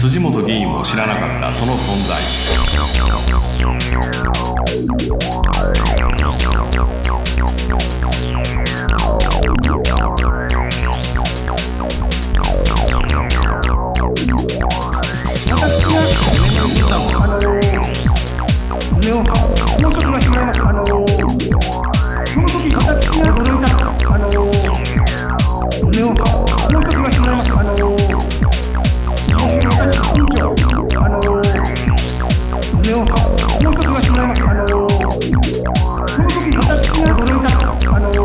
辻元議員も知らなかったその存在。もう一つ言わせています。その時私が驚いた、あのー、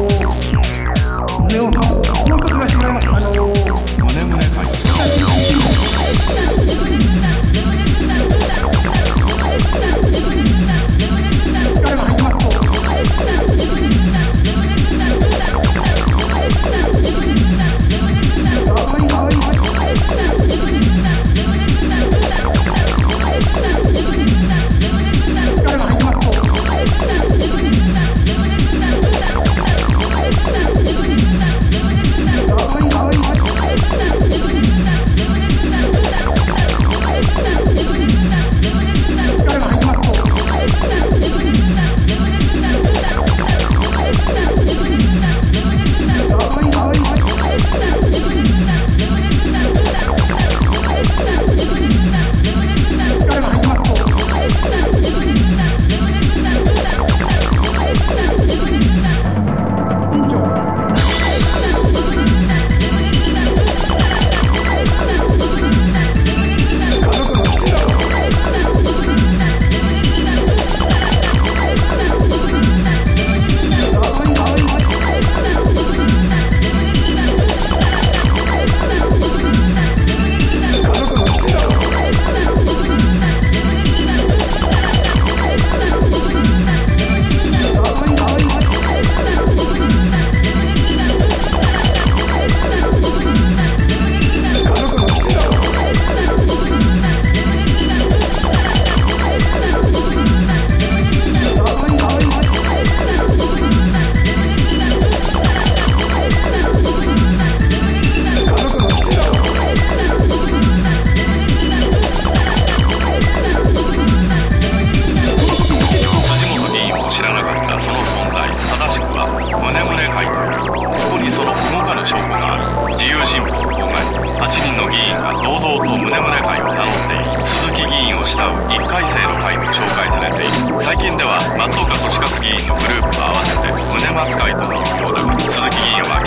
堂々と胸胸会を名乗っている鈴木議員を慕う1回生の会に紹介されている。最近では松岡利勝議員のグループと合わせて胸松会との名称だ鈴木議員は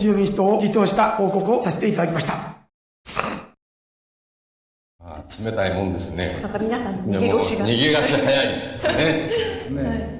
以上、自由民主党を離党した報告をさせていただきました。あ冷たいもんですね。なんか皆さん逃げ腰が。逃げ足早い。ね。はい